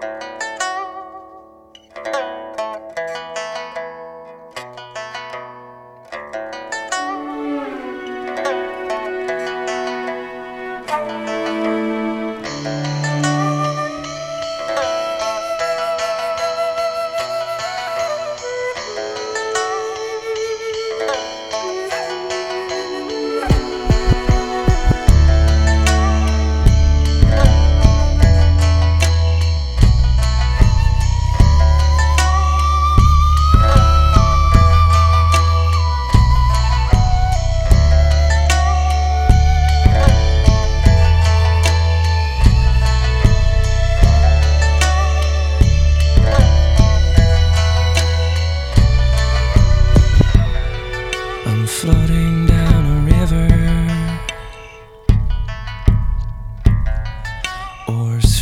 I'm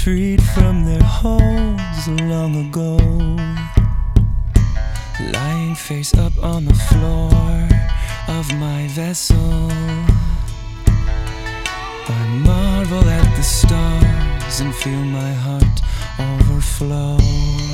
freed from their holds long ago. Lying face up on the floor of my vessel. I marvel at the stars and feel my heart overflow.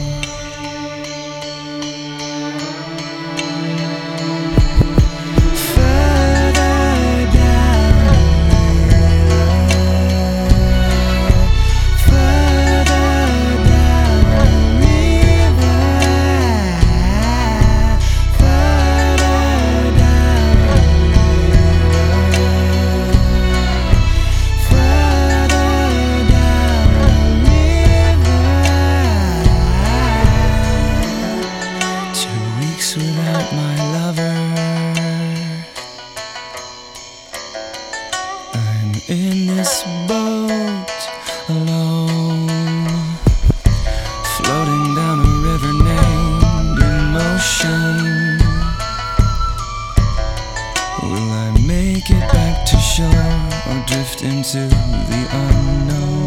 The unknown?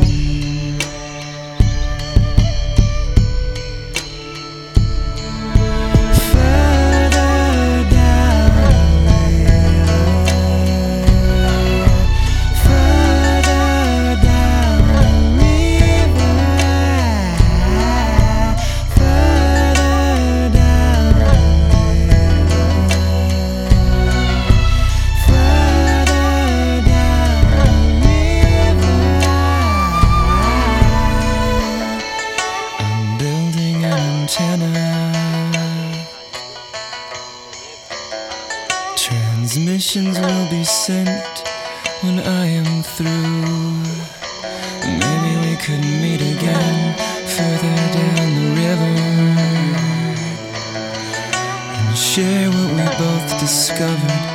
I am through. Maybe we could meet again further down the river and share what we both discovered